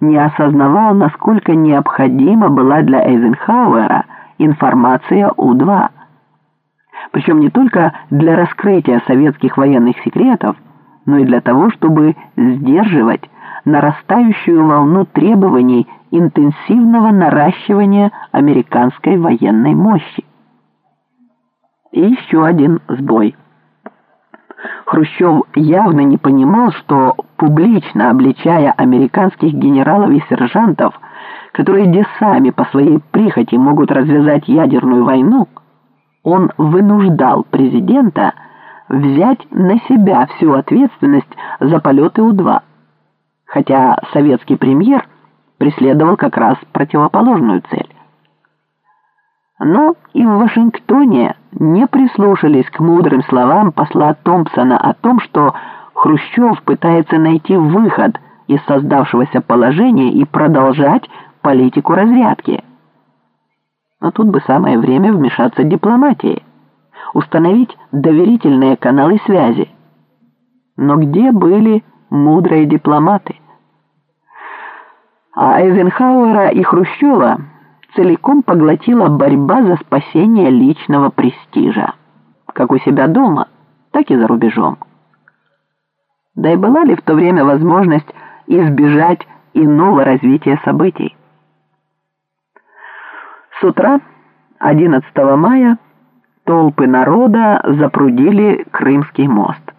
не осознавал, насколько необходима была для Эйзенхауэра информация У-2. Причем не только для раскрытия советских военных секретов, но и для того, чтобы сдерживать нарастающую волну требований интенсивного наращивания американской военной мощи. И еще один сбой. Хрущев явно не понимал, что публично обличая американских генералов и сержантов, которые где сами по своей прихоти могут развязать ядерную войну, он вынуждал президента взять на себя всю ответственность за полеты У-2, хотя советский премьер преследовал как раз противоположную цель. Но и в Вашингтоне не прислушались к мудрым словам посла Томпсона о том, что Хрущев пытается найти выход из создавшегося положения и продолжать политику разрядки. Но тут бы самое время вмешаться дипломатии, установить доверительные каналы связи. Но где были мудрые дипломаты? А Эйзенхауэра и Хрущева целиком поглотила борьба за спасение личного престижа, как у себя дома, так и за рубежом. Да и была ли в то время возможность избежать иного развития событий? С утра 11 мая толпы народа запрудили Крымский мост.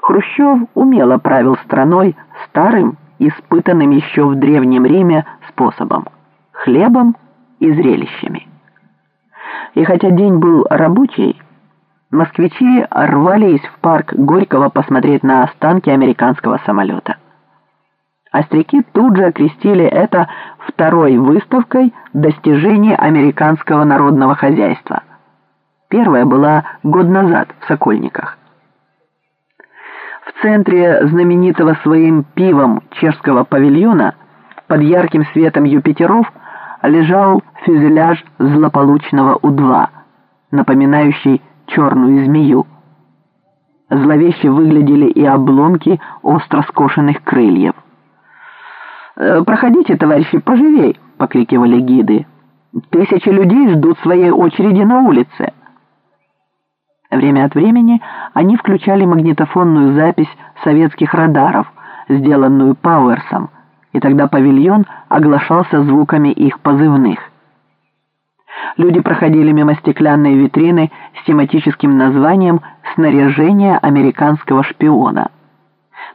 Хрущев умело правил страной старым, испытанным еще в Древнем Риме способом – хлебом и зрелищами. И хотя день был рабочий, москвичи рвались в парк Горького посмотреть на останки американского самолета. Остряки тут же окрестили это второй выставкой достижений американского народного хозяйства. Первая была год назад в Сокольниках. В центре знаменитого своим пивом чешского павильона под ярким светом Юпитеров лежал фюзеляж злополучного У-2, напоминающий черную змею. Зловеще выглядели и обломки остро скошенных крыльев. «Э, «Проходите, товарищи, поживей!» — покрикивали гиды. «Тысячи людей ждут своей очереди на улице!» Время от времени они включали магнитофонную запись советских радаров, сделанную Пауэрсом, и тогда павильон оглашался звуками их позывных. Люди проходили мимо стеклянной витрины с тематическим названием «Снаряжение американского шпиона».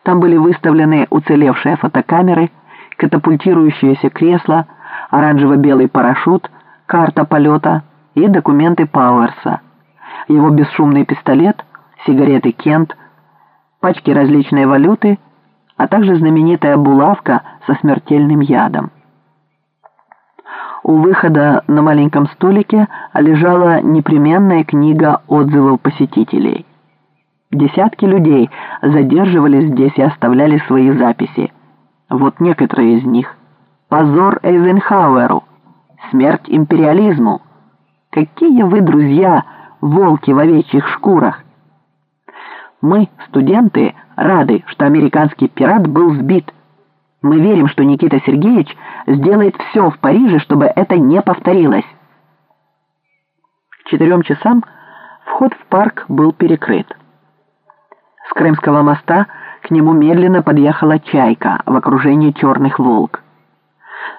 Там были выставлены уцелевшие фотокамеры, катапультирующееся кресло, оранжево-белый парашют, карта полета и документы Пауэрса, его бесшумный пистолет, сигареты Кент, пачки различной валюты, а также знаменитая булавка со смертельным ядом. У выхода на маленьком столике лежала непременная книга отзывов посетителей. Десятки людей задерживались здесь и оставляли свои записи. Вот некоторые из них. Позор Эйзенхауэру. Смерть империализму. Какие вы, друзья, волки в овечьих шкурах. Мы, студенты, рады, что американский пират был сбит. Мы верим, что Никита Сергеевич сделает все в Париже, чтобы это не повторилось. К четырем часам вход в парк был перекрыт. С Крымского моста к нему медленно подъехала «Чайка» в окружении черных волк.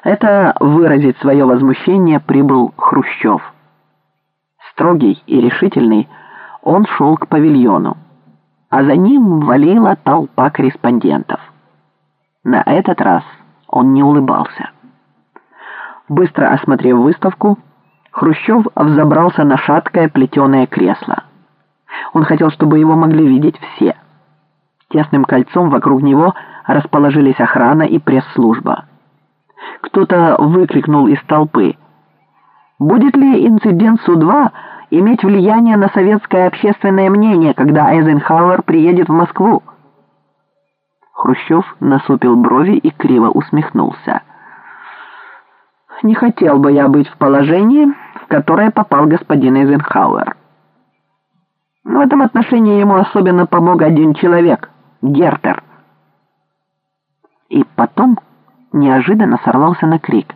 Это выразить свое возмущение прибыл Хрущев. Строгий и решительный, он шел к павильону, а за ним валила толпа корреспондентов. На этот раз он не улыбался. Быстро осмотрев выставку, Хрущев взобрался на шаткое плетеное кресло. Он хотел, чтобы его могли видеть все – Тесным кольцом вокруг него расположились охрана и пресс-служба. Кто-то выкрикнул из толпы. «Будет ли инцидент Су-2 иметь влияние на советское общественное мнение, когда Эйзенхауэр приедет в Москву?» Хрущев насупил брови и криво усмехнулся. «Не хотел бы я быть в положении, в которое попал господин Эйзенхауэр. В этом отношении ему особенно помог один человек — Гертер. И потом неожиданно сорвался на крик –